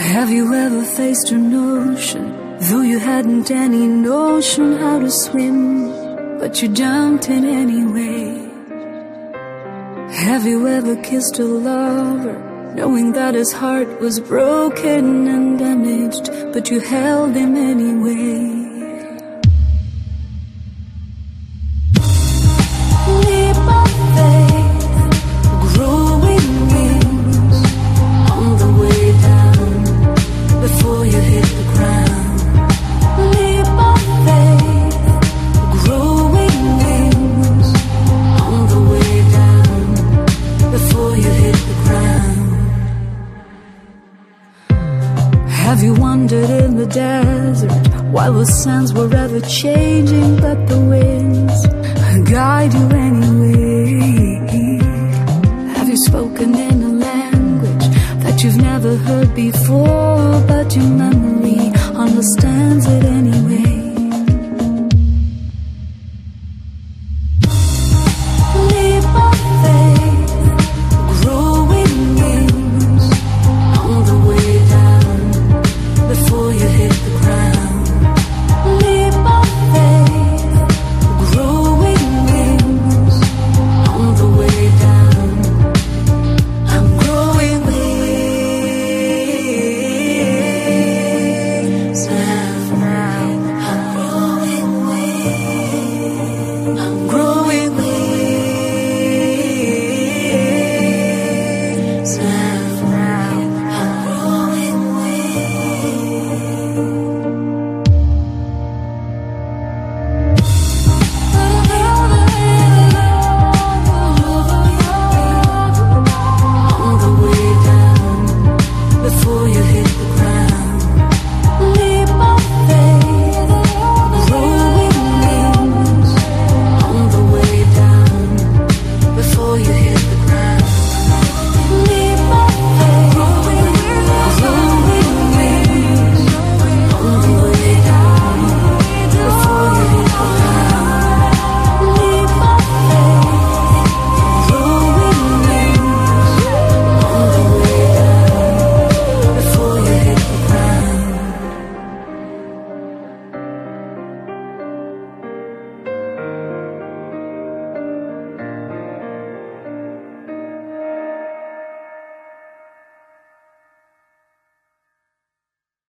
Have you ever faced an ocean, though you hadn't any notion how to swim, but you jumped in anyway? Have you ever kissed a lover, knowing that his heart was broken and damaged, but you held him anyway? Have you wandered in the desert while the sands were ever changing, but the winds guide you anyway? Have you spoken in a language that you've never heard before, but your memory understands?